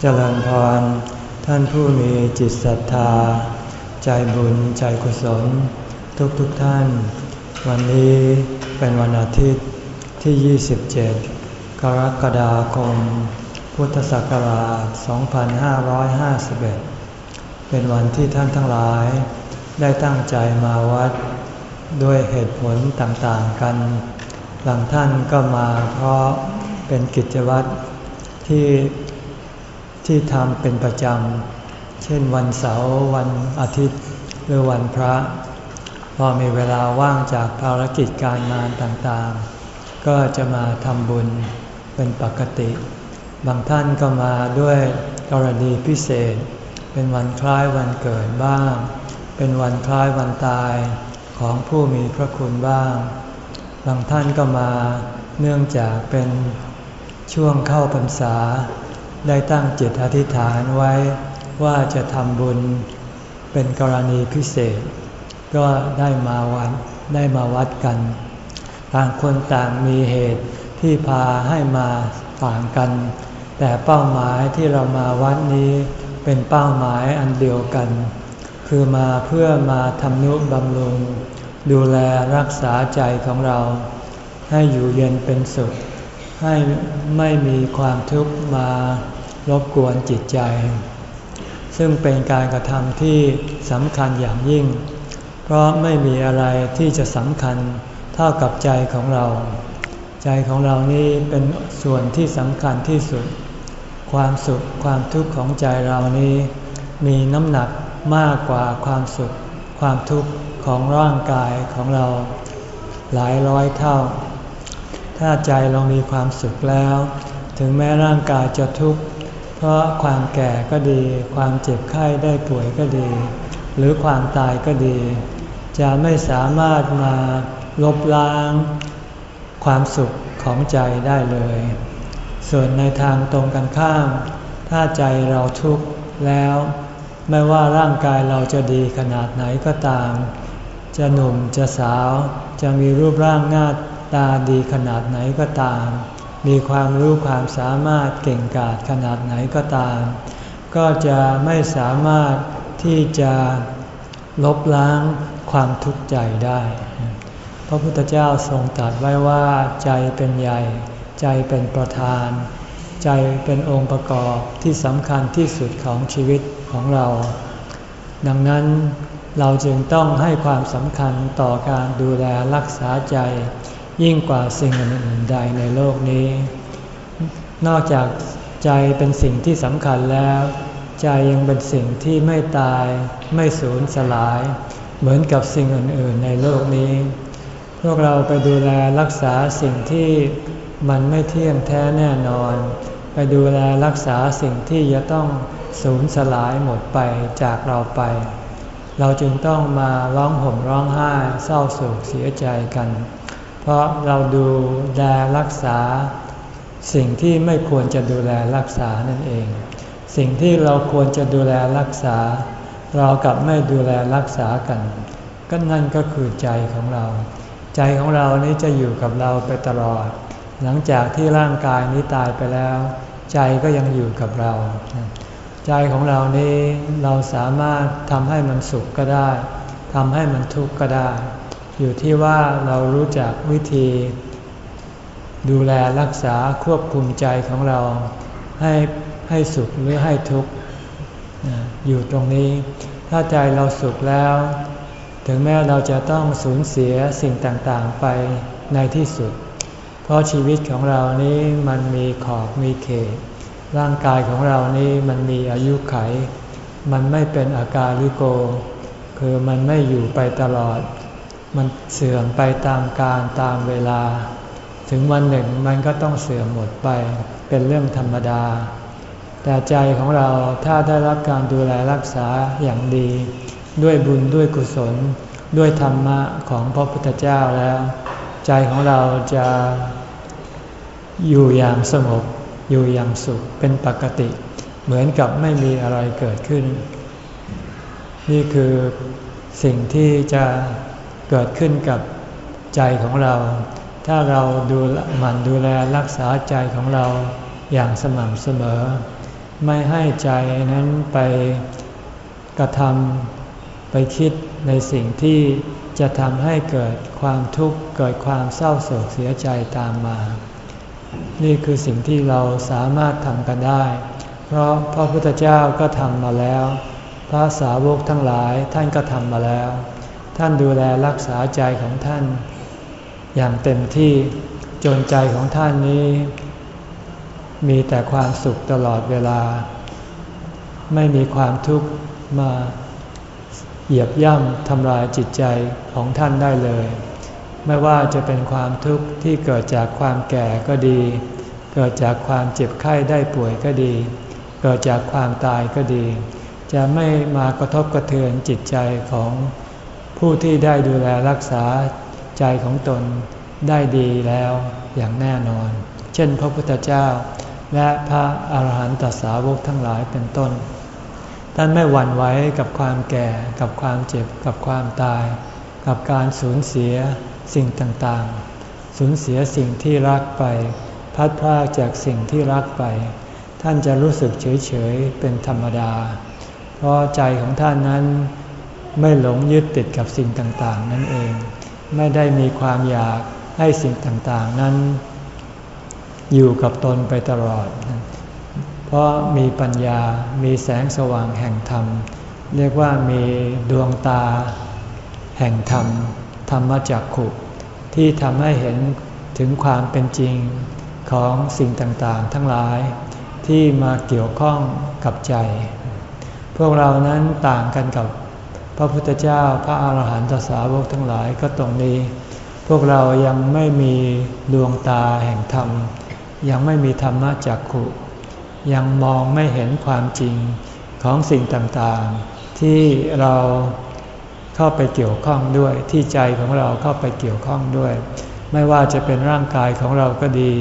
เจริญพร ท่านผู้มีจิตศรัทธา ใจบุญใจกุศล ทุกทุกท่าน วันนี้เป็นวันอาทิตย์ที่ 27 กรกฎาคม พุทธศักราช 2551 เป็นวันที่ท่านทั้งหลาย ได้ตั้งใจมาวัด ด้วยเหตุผลต่างๆกันบางท่านก็มาเพราะเป็นกิจวัตรที่ ที่ทำเป็นประจำ เช่นวันเสาร์วันอาทิตย์หรือวันพระ พอมีเวลาว่างจากภารกิจการงานต่างๆ ก็จะมาทำบุญเป็นปกติ บางท่านก็มาด้วยกรณีพิเศษ เป็นวันคล้ายวันเกิดบ้าง เป็นวันคล้ายวันตายของผู้มีพระคุณบ้าง บางท่านก็มาเนื่องจากเป็นช่วงเข้าพรรษา ได้ตั้งจิตอธิษฐานไว้ว่าจะทำบุญเป็นกรณีพิเศษ ก็ได้มาวัดได้มาวัดกัน ต่างคนต่างมีเหตุที่พาให้มาต่างกัน แต่เป้าหมายที่เรามาวัดนี้เป็นเป้าหมายอันเดียวกัน คือมาเพื่อมาทำนุบำรุง ดูแลรักษาใจของเรา ให้อยู่เย็นเป็นสุข ให้ไม่มีความทุกข์มา รบกวนจิตใจ ซึ่งเป็นการกระทำที่สำคัญอย่างยิ่ง เพราะไม่มีอะไรที่จะสำคัญเท่ากับใจของเรา ใจของเรานี่เป็นส่วนที่สำคัญที่สุด ความสุขความทุกข์ของใจเรานี้ มีน้ำหนักมากกว่าความสุข ความทุกข์ของร่างกายของเรา หลายร้อยเท่า ถ้าใจเรามีความสุขแล้ว ถึงแม้ร่างกายจะทุกข์ เพราะความแก่ก็ดี ความเจ็บไข้ได้ป่วยก็ดี หรือความตายก็ดี จะไม่สามารถมาลบล้างความสุขของใจได้เลย ส่วนในทางตรงกันข้าม ถ้าใจเราทุกข์แล้ว ไม่ว่าร่างกายเราจะดีขนาดไหนก็ตาม จะหนุ่มจะสาว จะมีรูปร่างหน้าตาดีขนาดไหนก็ตาม มีความรู้ความสามารถเก่งกาจขนาดไหนก็ตาม ก็จะไม่สามารถที่จะลบล้างความทุกข์ใจได้ พระพุทธเจ้าทรงตรัสไว้ว่าใจเป็นใหญ่ ใจเป็นประธาน ใจเป็นองค์ประกอบที่สำคัญที่สุดของชีวิตของเรา ดังนั้นเราจึงต้องให้ความสำคัญต่อการดูแลรักษาใจ ยิ่งกว่าสิ่งอื่นใดในโลกนี้ นอกจากใจเป็นสิ่งที่สำคัญแล้ว ใจยังเป็นสิ่งที่ไม่ตาย ไม่สูญสลาย เหมือนกับสิ่งอื่นๆในโลกนี้ พวกเราไปดูแลรักษาสิ่งที่มันไม่เที่ยงแท้แน่นอน ไปดูแลรักษาสิ่งที่จะต้องสูญสลายหมดไปจากเราไป เราจึงต้องมาร้องห่มร้องไห้เศร้าโศกเสียใจกัน เพราะเราดูแลรักษา สิ่งที่ไม่ควรจะดูแลรักษานั่นเอง สิ่งที่เราควรจะดูแลรักษา เรากลับไม่ดูแลรักษากัน ก็นั่นก็คือใจของเรา ใจของเรานี้จะอยู่กับเราไปตลอด หลังจากที่ร่างกายนี้ตายไปแล้ว ใจก็ยังอยู่กับเรา ใจของเรานี้เราสามารถทำให้มันสุขก็ได้ทำให้มันทุกข์ก็ได้ อยู่ที่ว่าเรารู้จักวิธี ดูแลรักษาควบคุมใจของเรา ให้ให้สุขหรือให้ทุกข์อยู่ตรงนี้ ถ้าใจเราสุขแล้ว ถึงแม้เราจะต้องสูญเสียสิ่งต่างๆไปในที่สุด เพราะชีวิตของเรานี้มันมีขอบมีเขต ร่างกายของเรานี้มันมีอายุไข มันไม่เป็นอาการลิโก คือมันไม่อยู่ไปตลอด มันเสื่อมไปตามกาลตามเวลา ถึงวันหนึ่งมันก็ต้องเสื่อมหมดไปเป็นเรื่องธรรมดา แต่ใจของเราถ้าได้รับการดูแลรักษาอย่างดี ด้วยบุญด้วยกุศล ด้วยธรรมะของพระพุทธเจ้าแล้ว ใจของเราจะอยู่อย่างสงบอยู่อย่างสุขเป็นปกติ เหมือนกับไม่มีอะไรเกิดขึ้น นี่คือสิ่งที่จะ เกิดขึ้นกับใจของเรา ถ้าเราดูหมั่นดูแลรักษาใจของเราอย่างสม่ำเสมอ ไม่ให้ใจนั้นไปกระทำไปคิดในสิ่งที่จะทำให้เกิดความทุกข์เกิดความเศร้าโศกเสียใจตามมา นี่คือสิ่งที่เราสามารถทำกันได้ เพราะพระพุทธเจ้าก็ทำมาแล้ว พระสาวกทั้งหลายท่านก็ทำมาแล้ว ท่านดูแลรักษาใจของท่าน อย่างเต็มที่จนใจของท่านนี้ มีแต่ความสุขตลอดเวลา ไม่มีความทุกข์มาเหยียบย่ำทำลายจิตใจของท่านได้เลย ไม่ว่าจะเป็นความทุกข์ที่เกิดจากความแก่ก็ดี เกิดจากความเจ็บไข้ได้ป่วยก็ดี เกิดจากความตายก็ดี จะไม่มากระทบกระเทือนจิตใจของ ผู้ที่ได้ดูแลรักษาใจของตนได้ดีแล้วอย่างแน่นอน เช่นพระพุทธเจ้า และพระอาหารหันตสาวกทั้งหลายเป็นต้น ท่านไม่หวั่นไหวกับความแก่ กับความเจ็บ กับความตาย กับการสูญเสียสิ่งต่างๆ สูญเสียสิ่งที่รักไป พัดพลากจากสิ่งที่รักไป ท่านจะรู้สึกเฉยๆ เป็นธรรมดา เพราะใจของท่านนั้น ไม่หลงยึดติดกับสิ่งต่างๆ นั่นเอง ไม่ได้มีความอยากให้สิ่งต่างๆ นั้น อยู่กับตนไปตลอด เพราะมีปัญญา มีแสงสว่างแห่งธรรม เรียกว่ามีดวงตา แห่งธรรม ธรรมจักขุที่ทำให้เห็นถึงความเป็นจริงของสิ่งต่างๆ ทั้งหลาย ที่มาเกี่ยวข้องกับใจ พวกเรานั้นต่างกันกับ พระพุทธเจ้าพระอาหารหันตสาวกทั้งหลายก็ตรงนี้ พวกเรายังไม่มีดวงตาแห่งธรรม ยังไม่มีธรรมะจักขุ ยังมองไม่เห็นความจริงของสิ่งต่างๆ ที่เราเข้าไปเกี่ยวข้องด้วยที่ใจของเราเข้าไปเกี่ยวข้องด้วย ไม่ว่าจะเป็นร่างกายของเราก็ดี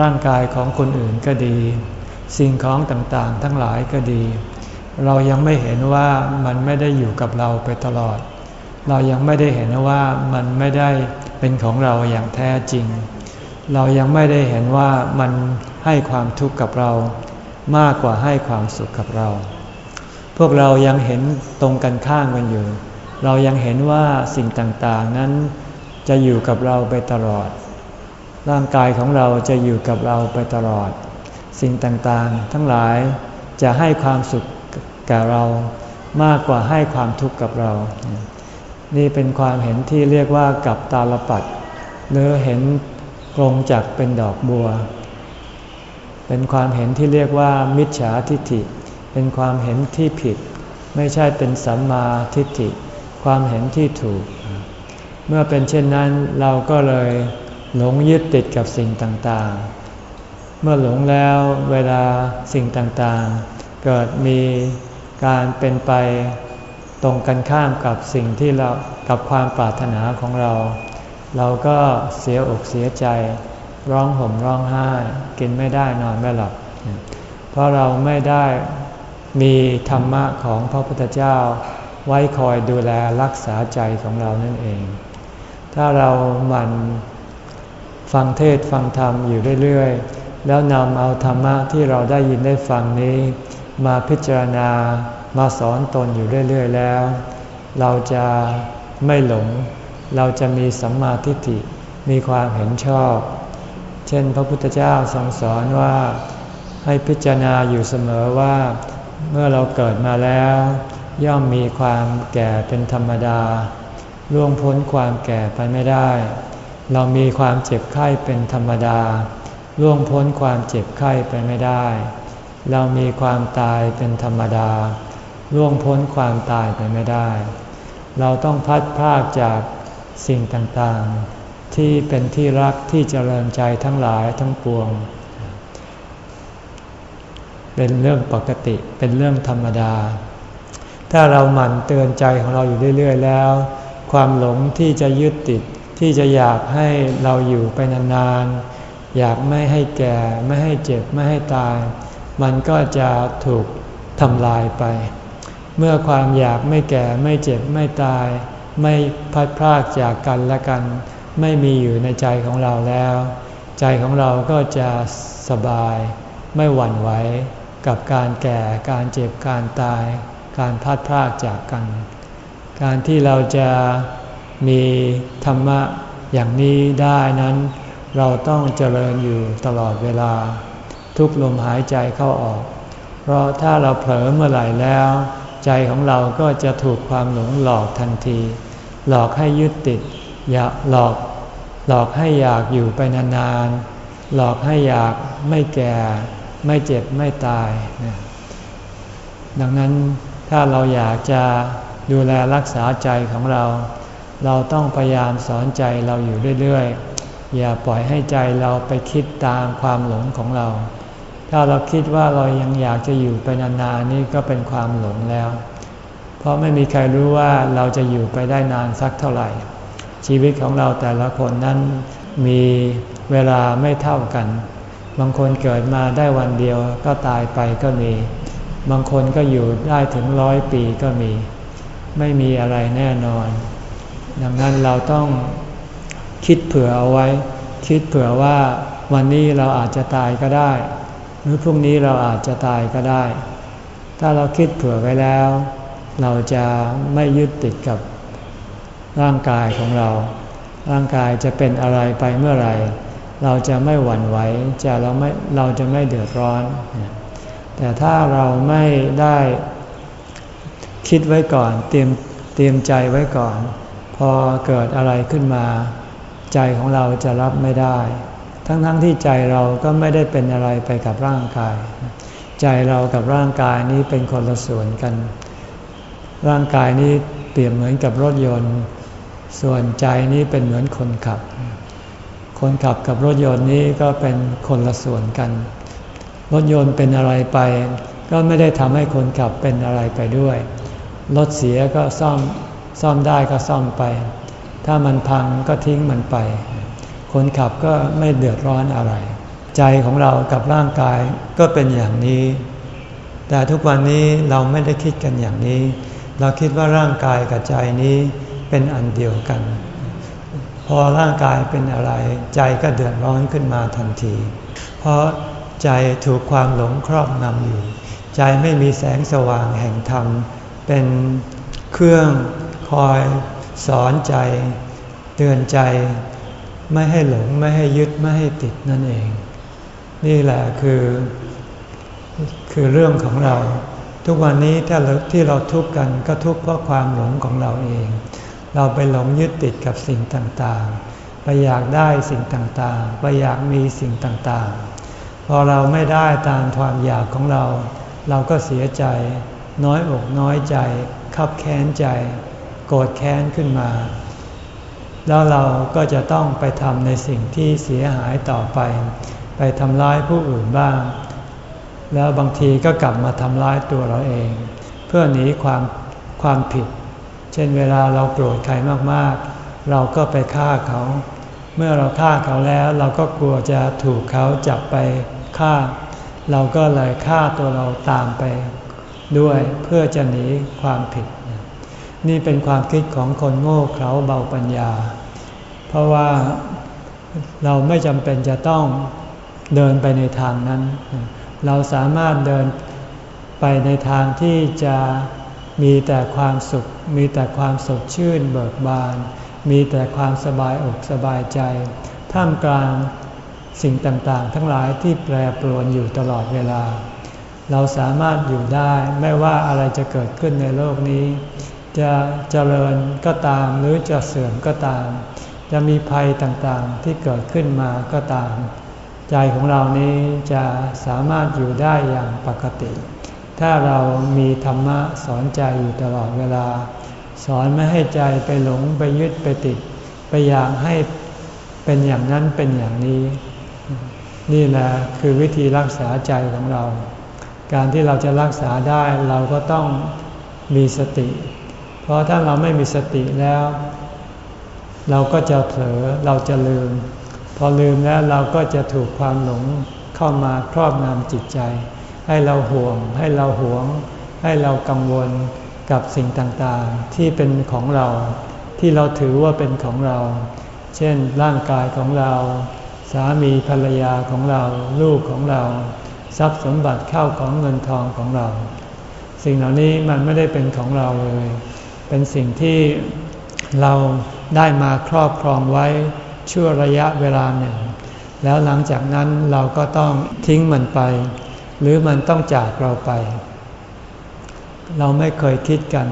ร่างกายของคนอื่นก็ดี สิ่งของต่างๆ ทั้งหลายก็ดี เรายังไม่เห็นว่ามันไม่ได้อยู่กับเราไปตลอด เรายังไม่ได้เห็นว่ามันไม่ได้เป็นของเราอย่างแท้จริง เรายังไม่ได้เห็นว่ามันให้ความทุกข์กับเรา มากกว่าให้ความสุขกับเรา พวกเรายังเห็นตรงกันข้างกันอยู่ เรายังเห็นว่าสิ่งต่างๆนั้นจะอยู่กับเราไปตลอด ร่างกายของเราจะอยู่กับเราไปตลอด สิ่งต่างๆ ทั้งหลายจะให้ความสุข แก่เรามากกว่าให้ความทุกข์กับเรา นี่เป็นความเห็นที่เรียกว่ากับตาลปัดหรือเห็นกรงจักเป็นดอกบัว เป็นความเห็นที่เรียกว่า มิจฉาทิฏฐิ เป็นความเห็นที่ผิด ไม่ใช่เป็นสัมมาทิฏฐิ ความเห็นที่ถูก เมื่อเป็นเช่นนั้นเราก็เลยหลงยึดติดกับสิ่งต่างๆ เมื่อหลงแล้วเวลาสิ่งต่างๆ เกิดมี การเป็นไปตรงกันข้ามกับสิ่งที่เรากับความปรารถนาของเรา เราก็เสียอกเสียใจ ร้องห่มร้องไห้ กินไม่ได้นอนไม่หลับ เพราะเราไม่ได้มีธรรมะของพระพุทธเจ้า ไว้คอยดูแลรักษาใจของเรานั่นเอง ถ้าเราหมั่นฟังเทศฟังธรรมอยู่เรื่อย ๆ แล้วนำเอาธรรมะที่เราได้ยินได้ฟังนี้ มาพิจารณามาสอนตนอยู่เรื่อย ๆ แล้ว เราจะไม่หลง เราจะมีสัมมาทิฏฐิมีความเห็นชอบ เช่นพระพุทธเจ้าทรงสอนว่าให้พิจารณาอยู่เสมอว่า เมื่อเราเกิดมาแล้ว ย่อมมีความแก่เป็นธรรมดาล่วงพ้นความแก่ไปไม่ได้ เรามีความเจ็บไข้เป็นธรรมดาล่วงพ้นความเจ็บไข้ไปไม่ได้ เรามีความตายเป็นธรรมดา ล่วงพ้นความตายไปไม่ได้ เราต้องพัดพากจากสิ่งต่างๆ ที่เป็นที่รักที่เจริญใจทั้งหลายทั้งปวง เป็นเรื่องปกติเป็นเรื่องธรรมดา ถ้าเราหมั่นเตือนใจของเราอยู่เรื่อยๆแล้ว ความหลงที่จะยึดติดที่จะอยากให้เราอยู่ไปนานๆอยากไม่ให้แก่ ไม่ให้เจ็บไม่ให้ตาย มันก็จะถูกทำลายไป เมื่อความอยากไม่แก่ไม่เจ็บไม่ตาย ไม่พัดพรากจากกันและกัน ไม่มีอยู่ในใจของเราแล้ว ใจของเราก็จะสบาย ไม่หวั่นไหวกับการแก่การเจ็บการตาย การพัดพรากจากกัน การที่เราจะมีธรรมะอย่างนี้ได้นั้น เราต้องเจริญอยู่ตลอดเวลา ทุกลมหายใจเข้าออก เพราะถ้าเราเผลอเมื่อไหร่แล้ว ใจของเราก็จะถูกความหลงหลอกทันที หลอกให้ยึดติด อยากหลอก หลอกให้อยากอยู่ไปนานๆ หลอกให้อยากไม่แก่ ไม่เจ็บไม่ตาย ดังนั้นถ้าเราอยากจะดูแลรักษาใจของเรา เราต้องพยายามสอนใจเราอยู่เรื่อยๆ อย่าปล่อยให้ใจเราไปคิดตามความหลงของเรา ถ้าเราคิดว่าเรายังอยากจะอยู่ไปนานๆนี่ก็เป็นความหลงแล้ว เพราะไม่มีใครรู้ว่าเราจะอยู่ไปได้นานสักเท่าไหร่ ชีวิตของเราแต่ละคนนั้นมีเวลาไม่เท่ากัน บางคนเกิดมาได้วันเดียวก็ตายไปก็มี บางคนก็อยู่ได้ถึงร้อยปีก็มี ไม่มีอะไรแน่นอน ดังนั้นเราต้องคิดเผื่อเอาไว้ คิดเผื่อว่าวันนี้เราอาจจะตายก็ได้ หรือพรุ่งนี้เราอาจจะตายก็ได้ ถ้าเราคิดเผื่อไว้แล้ว เราจะไม่ยึดติดกับร่างกายของเรา ร่างกายจะเป็นอะไรไปเมื่อไหร่ เราจะไม่หวั่นไหวจะเราไม่เราจะไม่เดือดร้อน แต่ถ้าเราไม่ได้คิดไว้ก่อนเตรียมเตรียมใจไว้ก่อน พอเกิดอะไรขึ้นมา ใจของเราจะรับไม่ได้ ทั้งๆทที่ใจเราก็ไม่ได้เป็นอะไรไปกับร่างกาย ใจเรากับร่างกายนี้เป็นคนละส่วนกัน ร่างกายนี้เปรียบเหมือนกับรถยนต์ ส่วนใจนี้เป็นเหมือนคนขับ คนขับกับรถยนต์นี้ก็เป็นคนละส่วนกัน รถยนต์เป็นอะไรไป ก็ไม่ได้ทำให้คนขับเป็นอะไรไปด้วย รถเสียก็ซ่อมซ่อมได้ก็ซ่อมไป ถ้ามันพังก็ทิ้งมันไป คนขับก็ไม่เดือดร้อนอะไร ใจของเรากับร่างกายก็เป็นอย่างนี้ แต่ทุกวันนี้เราไม่ได้คิดกันอย่างนี้ เราคิดว่าร่างกายกับใจนี้เป็นอันเดียวกัน พอร่างกายเป็นอะไร ใจก็เดือดร้อนขึ้นมาทันที เพราะใจถูกความหลงครอบงำอยู่ ใจไม่มีแสงสว่างแห่งธรรม เป็นเครื่องคอยสอนใจ เตือนใจ ไม่ให้หลงไม่ให้ยึดไม่ให้ติดนั่นเอง นี่แหละคือ คือเรื่องของเรา ทุกวันนี้ถ้าที่เราทุกข์กันก็ทุกข์เพราะความหลงของเราเอง เราไปหลงยึดติดกับสิ่งต่างๆ ไปอยากได้สิ่งต่างๆ ไปอยากมีสิ่งต่างๆ พอเราไม่ได้ตามความอยากของเรา เราก็เสียใจ น้อยอกน้อยใจ ขับแค้นใจ โกรธแค้นขึ้นมา แล้วเราก็จะต้องไปทำในสิ่งที่เสียหายต่อไป ไปทำร้ายผู้อื่นบ้าง แล้วบางทีก็กลับมาทำร้ายตัวเราเอง เพื่อหนีความความผิด เช่นเวลาเราโกรธใครมากๆ เราก็ไปฆ่าเขา เมื่อเราฆ่าเขาแล้วเราก็กลัวจะถูกเขาจับไปฆ่า เราก็เลยฆ่าตัวเราตามไปด้วยเพื่อจะหนีความผิด นี่เป็นความคิดของคนโง่เขลาเบาปัญญา เพราะว่าเราไม่จำเป็นจะต้องเดินไปในทางนั้น เราสามารถเดินไปในทางที่จะมีแต่ความสุข มีแต่ความสดชื่นเบิกบาน มีแต่ความสบายอกสบายใจ ท่ามกลางสิ่งต่างๆ ทั้งหลายที่แปรปรวนอยู่ตลอดเวลา เราสามารถอยู่ได้ไม่ว่าอะไรจะเกิดขึ้นในโลกนี้ จะเจริญก็ตามหรือจะเสื่อมก็ตาม จะมีภัยต่างๆที่เกิดขึ้นมาก็ตาม ใจของเรานี้จะสามารถอยู่ได้อย่างปกติ ถ้าเรามีธรรมะสอนใจอยู่ตลอดเวลา สอนไม่ให้ใจไปหลงไปยึดไปติด ไปอยากให้เป็นอย่างนั้นเป็นอย่างนี้ นี่แหละคือวิธีรักษาใจของเรา การที่เราจะรักษาได้เราก็ต้องมีสติ เพราะถ้าเราไม่มีสติแล้ว เราก็จะเผลอเราจะลืม พอลืมแล้วเราก็จะถูกความหลงเข้ามาครอบงำจิตใจ ให้เราห่วง ให้เราหวง ให้เรากังวลกับสิ่งต่างๆ ที่เป็นของเรา ที่เราถือว่าเป็นของเรา เช่นร่างกายของเรา สามีภรรยาของเรา ลูกของเรา ทรัพย์สมบัติเข้าของเงินทองของเรา สิ่งเหล่านี้มันไม่ได้เป็นของเราเลย เป็นสิ่งที่เราได้มาครอบครองไว้ชั่วระยะเวลาหนึ่ง แล้วหลังจากนั้นเราก็ต้องทิ้งมันไป หรือมันต้องจากเราไป เราไม่เคยคิดกัน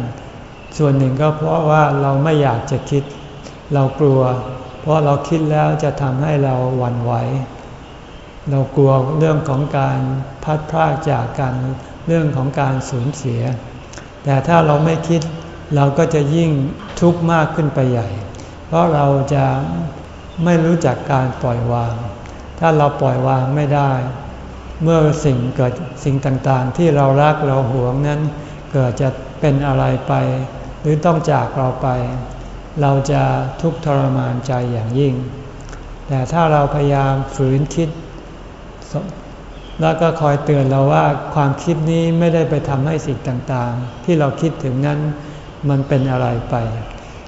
ส่วนหนึ่งก็เพราะว่าเราไม่อยากจะคิด เรากลัว เพราะเราคิดแล้วจะทำให้เราหวั่นไหว เรากลัวเรื่องของการพัดพรากจากกัน เรื่องของการสูญเสีย แต่ถ้าเราไม่คิด เราก็จะยิ่งทุกข์มากขึ้นไปใหญ่ เพราะเราจะไม่รู้จักการปล่อยวาง ถ้าเราปล่อยวางไม่ได้ เมื่อสิ่งเกิดสิ่งต่างๆ ที่เรารักเราหวงนั้น เกิดจะเป็นอะไรไป หรือต้องจากเราไป เราจะทุกข์ทรมานใจอย่างยิ่ง แต่ถ้าเราพยายามฝืนคิด แล้วก็คอยเตือนเราว่าความคิดนี้ไม่ได้ไปทำให้สิ่งต่างๆ ที่เราคิดถึงนั้น มันเป็นอะไรไป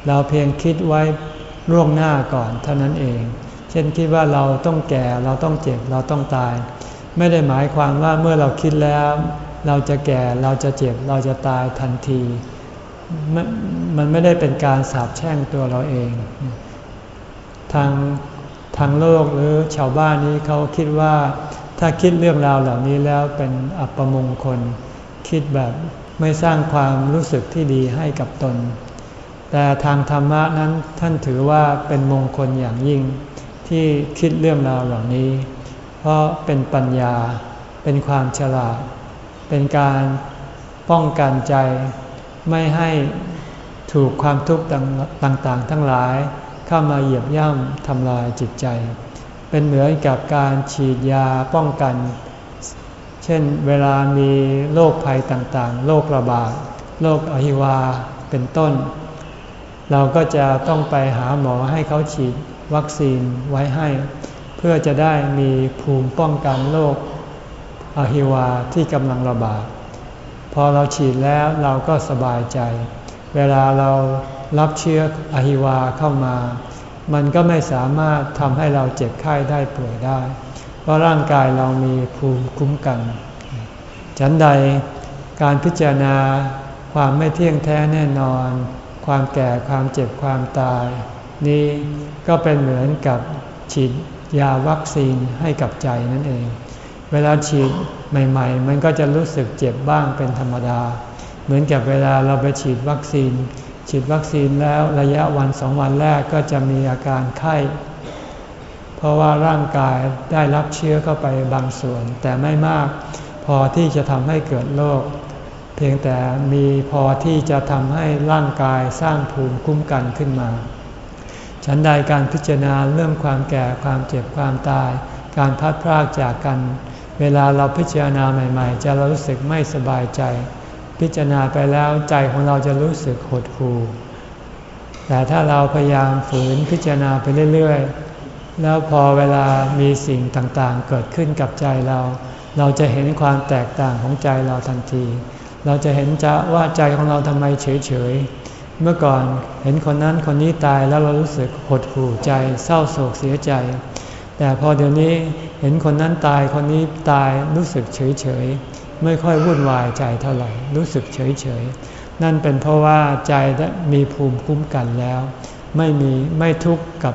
เราเพียงคิดไว้ล่วงหน้าก่อนเท่านั้นเอง เช่นคิดว่าเราต้องแก่เราต้องเจ็บเราต้องตาย ไม่ได้หมายความว่าเมื่อเราคิดแล้ว เราจะแก่เราจะเจ็บเราจะตายทันที มันไม่ได้เป็นการสาบแช่งตัวเราเอง ทางทางโลกหรือชาวบ้านนี้เขาคิดว่าถ้าคิดเรื่องราวเหล่านี้แล้วเป็นอัปมงคล คิดแบบ ไม่สร้างความรู้สึกที่ดีให้กับตน แต่ทางธรรมะนั้นท่านถือว่าเป็นมงคลอย่างยิ่ง ที่คิดเรื่องราวเหล่านี้ เพราะเป็นปัญญา เป็นความฉลาด เป็นการป้องกันใจ ไม่ให้ถูกความทุกข์ต่างๆ ทั้งหลายเข้ามาเหยียบย่ำทำลายจิตใจ เป็นเหมือนกับการฉีดยาป้องกัน เช่นเวลามีโรคภัยต่างๆ โรคระบาด โรคอหิวา เป็นต้น เราก็จะต้องไปหาหมอให้เขาฉีดวัคซีนไว้ให้ เพื่อจะได้มีภูมิป้องกันโรคอหิวาที่กำลังระบาด พอเราฉีดแล้วเราก็สบายใจ เวลาเรารับเชื้ออหิวาเข้ามา มันก็ไม่สามารถทำให้เราเจ็บไข้ได้ป่วยได้ เพราะร่างกายเรามีภูมิคุ้มกัน ฉันใดการพิจารณาความไม่เที่ยงแท้แน่นอน ความแก่ความเจ็บความตาย นี้ก็เป็นเหมือนกับฉีดยาวัคซีนให้กับใจนั่นเอง เวลาฉีดใหม่ ๆ มันก็จะรู้สึกเจ็บบ้างเป็นธรรมดา เหมือนกับเวลาเราไปฉีดวัคซีน ฉีดวัคซีนแล้วระยะวันสองวันแรกก็จะมีอาการไข้ เพราะว่าร่างกายได้รับเชื้อเข้าไปบางส่วน แต่ไม่มาก พอที่จะทำให้เกิดโรคเพียงแต่มีพอที่จะทำให้ร่างกายสร้างภูมิคุ้มกันขึ้นมา ฉันใดการพิจารณาเรื่องความแก่ความเจ็บความตาย การพัดพรากจากกัน เวลาเราพิจารณาใหม่ ๆ จะรู้สึกไม่สบายใจ พิจารณาไปแล้วใจของเราจะรู้สึกหดหู่แต่ถ้าเราพยายามฝืนพิจารณาไปเรื่อยๆ แล้วพอเวลามีสิ่งต่างๆ เกิดขึ้นกับใจเรา เราจะเห็นความแตกต่างของใจเราทันที เราจะเห็นจะว่าใจของเราทำไมเฉยๆ เมื่อก่อนเห็นคนนั้นคนนี้ตายแล้วเรารู้สึกหดหู่ใจเศร้าโศกเสียใจ แต่พอเดี๋ยวนี้เห็นคนนั้นตายคนนี้ตายรู้สึกเฉยๆ ไม่ค่อยวุ่นวายใจเท่าไหร่ รู้สึกเฉยๆ นั่นเป็นเพราะว่าใจมีภูมิคุ้มกันแล้ว ไม่มีไม่ทุกข์กับ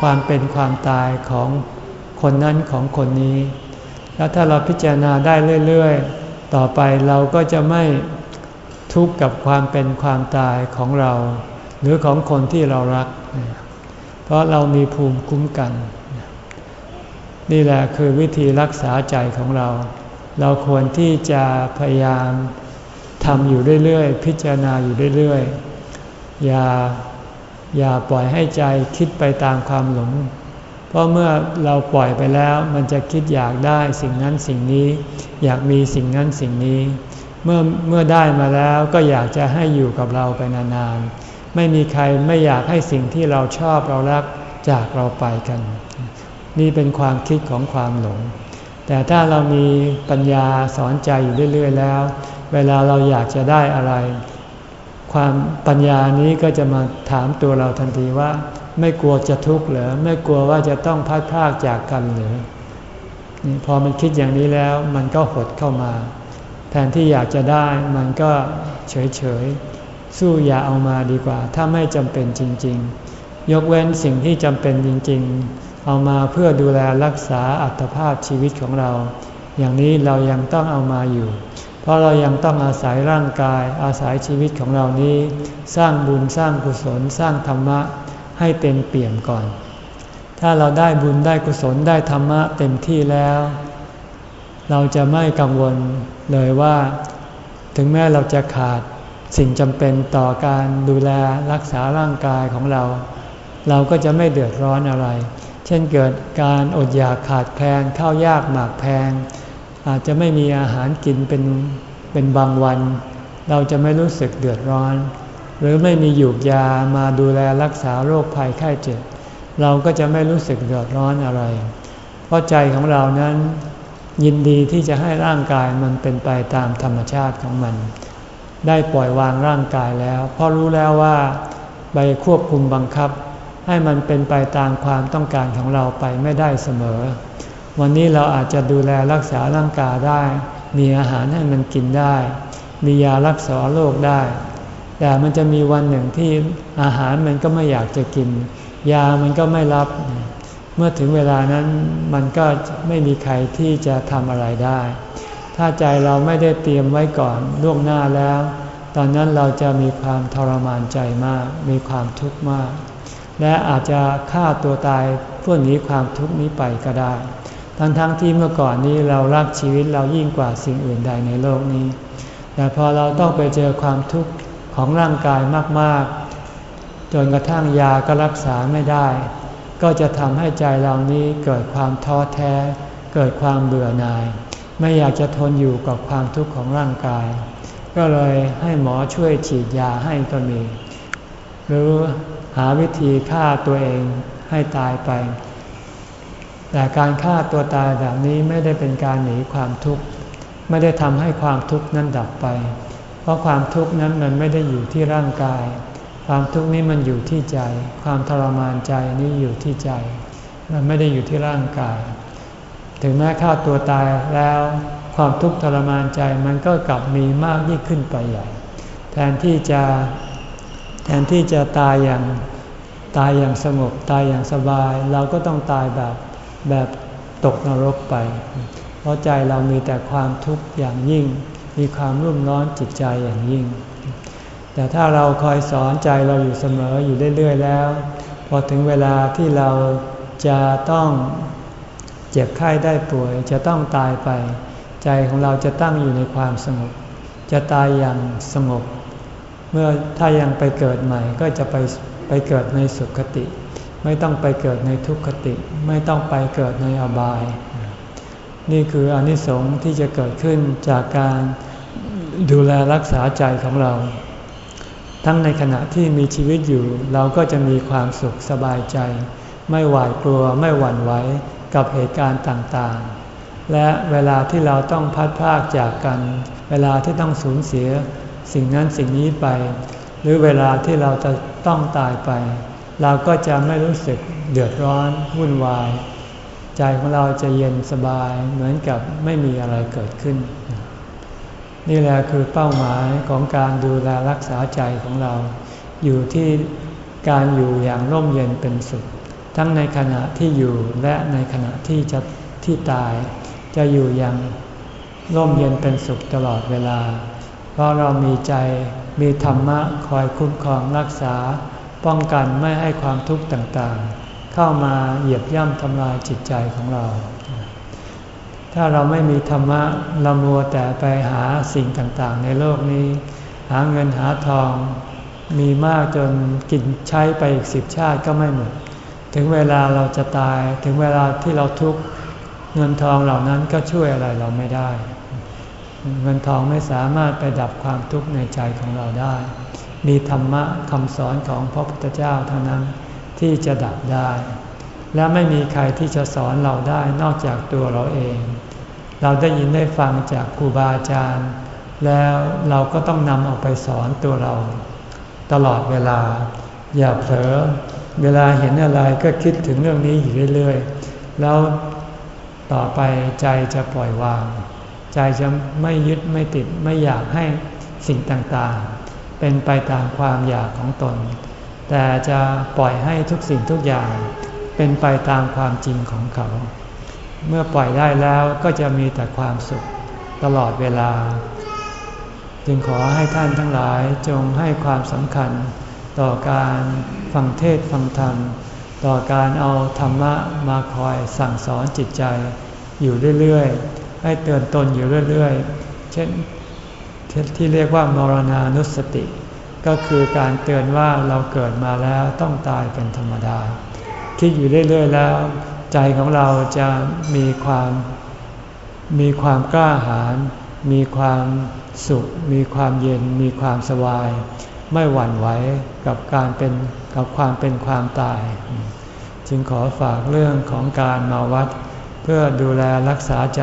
ความเป็นความตายของคนนั้นของคนนี้ แล้วถ้าเราพิจารณาได้เรื่อย ๆ ต่อไปเราก็จะไม่ทุกข์กับความเป็นความตายของเรา หรือของคนที่เรารัก เพราะเรามีภูมิคุ้มกัน นี่แหละคือวิธีรักษาใจของเรา เราควรที่จะพยายามทำอยู่เรื่อยๆ พิจารณาอยู่เรื่อยๆ อย่า อย่าปล่อยให้ใจคิดไปตามความหลง เพราะเมื่อเราปล่อยไปแล้วมันจะคิดอยากได้สิ่งนั้นสิ่งนี้ อยากมีสิ่งนั้นสิ่งนี้ เมื่อเมื่อได้มาแล้วก็อยากจะให้อยู่กับเราไปนานๆ ไม่มีใครไม่อยากให้สิ่งที่เราชอบเรารักจากเราไปกัน นี่เป็นความคิดของความหลง แต่ถ้าเรามีปัญญาสอนใจอยู่เรื่อยๆแล้ว เวลาเราอยากจะได้อะไร ความปัญญานี้ก็จะมาถามตัวเราทันทีว่า ไม่กลัวจะทุกข์หรือไม่กลัวว่าจะต้องพัดพากจากกันหรือพอมันคิดอย่างนี้แล้วมันก็หดเข้ามา แทนที่อยากจะได้มันก็เฉยเฉยสู้อย่าเอามาดีกว่า ถ้าไม่จำเป็นจริง ๆ ยกเว้นสิ่งที่จำเป็นจริง ๆ เอามาเพื่อดูแลรักษาอัตภาพชีวิตของเรา อย่างนี้เรายังต้องเอามาอยู่ เพราะเรายังต้องอาศัยร่างกาย อาศัยชีวิตของเรานี้ สร้างบุญสร้างกุศลสร้างธรรมะให้เต็มเปี่ยมก่อน ถ้าเราได้บุญได้กุศลได้ธรรมะเต็มที่แล้ว เราจะไม่กังวลเลยว่า ถึงแม้เราจะขาดสิ่งจำเป็นต่อการดูแลรักษาร่างกายของเรา เราก็จะไม่เดือดร้อนอะไร เช่นเกิดการอดอยากขาดแคลนข้าวยากหมากแพง อาจจะไม่มีอาหารกินเป็นเป็นบางวัน เราจะไม่รู้สึกเดือดร้อน หรือไม่มีหยูกยามาดูแลรักษาโรคภัยไข้เจ็บเราก็จะไม่รู้สึกเดือดร้อนอะไร เพราะใจของเรานั้นยินดีที่จะให้ร่างกายมันเป็นไปตามธรรมชาติของมัน ได้ปล่อยวางร่างกายแล้ว เพราะรู้แล้วว่าไปควบคุมบังคับ ให้มันเป็นไปตามความต้องการของเราไปไม่ได้เสมอ วันนี้เราอาจจะดูแลรักษาร่างกายได้ มีอาหารให้มันกินได้ มียารักษาโรคได้ แต่มันจะมีวันหนึ่งที่อาหารมันก็ไม่อยากจะกิน ยามันก็ไม่รับ เมื่อถึงเวลานั้นมันก็ไม่มีใครที่จะทำอะไรได้ ถ้าใจเราไม่ได้เตรียมไว้ก่อนล่วงหน้าแล้ว ตอนนั้นเราจะมีความทรมานใจมาก มีความทุกข์มาก และอาจจะฆ่าตัวตายเพื่อหนีความทุกข์นี้ไปก็ได้ ทั้งๆทที่เมื่อก่อนนี้เรารักชีวิตเรายิ่งกว่าสิ่งอื่นใดในโลกนี้ แต่พอเราต้องไปเจอความทุกข์ของร่างกายมากๆ จนกระทั่งยาก็รักษาไม่ได้ ก็จะทำให้ใจเรานี้เกิดความท้อแท้ เกิดความเบื่อหน่าย ไม่อยากจะทนอยู่กับความทุกข์ของร่างกาย ก็เลยให้หมอช่วยฉีดยาให้ก็มี หรือหาวิธีฆ่าตัวเองให้ตายไป แต่การฆ่าตัวตายแบบนี้ไม่ได้เป็นการหนีความทุกข์ ไม่ได้ทำให้ความทุกข์นั้นดับไป เพราะความทุกข์นั้นมันไม่ได้อยู่ที่ร่างกาย ความทุกข์นี้มันอยู่ที่ใจ ความทรมานใจนี้อยู่ที่ใจ มันไม่ได้อยู่ที่ร่างกาย ถึงแม้ฆ่าตัวตายแล้ว ความทุกข์ทรมานใจมันก็กลับมีมากยิ่งขึ้นไปใหญ่ แทนที่จะแทนที่จะตายอย่างตายอย่างสงบตายอย่างสบาย เราก็ต้องตายแบบ แบบตกนรกไป เพราะใจเรามีแต่ความทุกข์อย่างยิ่ง มีความรุ่มร้อนจิตใจอย่างยิ่ง แต่ถ้าเราคอยสอนใจเราอยู่เสมออยู่เรื่อยๆแล้ว พอถึงเวลาที่เราจะต้องเจ็บไข้ได้ป่วย จะต้องตายไป ใจของเราจะตั้งอยู่ในความสงบ จะตายอย่างสงบ เมื่อถ้ายังไปเกิดใหม่ก็จะไปไปเกิดในสุขติ ไม่ต้องไปเกิดในทุกขติ ไม่ต้องไปเกิดในอบาย นี่คืออนิสงส์ที่จะเกิดขึ้นจากการดูแลรักษาใจของเรา ทั้งในขณะที่มีชีวิตอยู่ เราก็จะมีความสุขสบายใจ ไม่หวาดกลัวไม่หวั่นไหวกับเหตุการณ์ต่างๆ และเวลาที่เราต้องพัดพากจากกัน เวลาที่ต้องสูญเสีย สิ่งนั้นสิ่งนี้ไป หรือเวลาที่เราจะต้องตายไป เราก็จะไม่รู้สึกเดือดร้อนวุ่นวาย ใจของเราจะเย็นสบายเหมือนกับไม่มีอะไรเกิดขึ้น นี่แหละคือเป้าหมายของการดูแลรักษาใจของเรา อยู่ที่การอยู่อย่างร่มเย็นเป็นสุข ทั้งในขณะที่อยู่และในขณะที่จะที่ตาย จะอยู่อย่างร่มเย็นเป็นสุขตลอดเวลา เพราะเรามีใจมีธรรมะคอยคุ้มครองรักษา ป้องกันไม่ให้ความทุกข์ต่างๆ เข้ามาเหยียบย่ำทำลายจิตใจของเรา ถ้าเราไม่มีธรรมะเรามัวแต่ไปหาสิ่งต่างๆ ในโลกนี้ หาเงินหาทอง มีมากจนกินใช้ไปอีกสิบชาติก็ไม่หมด ถึงเวลาเราจะตายถึงเวลาที่เราทุกข์เงินทองเหล่านั้นก็ช่วยอะไรเราไม่ได้ เงินทองไม่สามารถไปดับความทุกข์ในใจของเราได้ มีธรรมะคำสอนของพระพุทธเจ้าเท่านั้นที่จะดับได้ และไม่มีใครที่จะสอนเราได้นอกจากตัวเราเอง เราได้ยินได้ฟังจากครูบาอาจารย์ แล้วเราก็ต้องนำเอาไปสอนตัวเรา ตลอดเวลา อย่าเผลอเวลาเห็นอะไรก็คิดถึงเรื่องนี้อยู่เรื่อยๆ แล้วต่อไปใจจะปล่อยวาง ใจจะไม่ยึดไม่ติดไม่อยากให้สิ่งต่างๆ เป็นไปตามความอยากของตน แต่จะปล่อยให้ทุกสิ่งทุกอย่าง เป็นไปตามความจริงของเขา เมื่อปล่อยได้แล้วก็จะมีแต่ความสุขตลอดเวลา จึงขอให้ท่านทั้งหลายจงให้ความสำคัญ ต่อการฟังเทศฟังธรรม ต่อการเอาธรรมะมาคอยสั่งสอนจิตใจ อยู่เรื่อยๆ ให้เตือนตนอยู่เรื่อยๆ เช่น ที่เรียกว่ามรณานุสติ ก็คือการเตือนว่าเราเกิดมาแล้วต้องตายเป็นธรรมดา คิดอยู่เรื่อยๆแล้ว ใจของเราจะมีความมีความกล้าหาญมีความสุข มีความเย็น มีความสบาย ไม่หวั่นไหวกับการเป็นกับความเป็นความตาย จึงขอฝากเรื่องของการมาวัด เพื่อดูแลรักษาใจ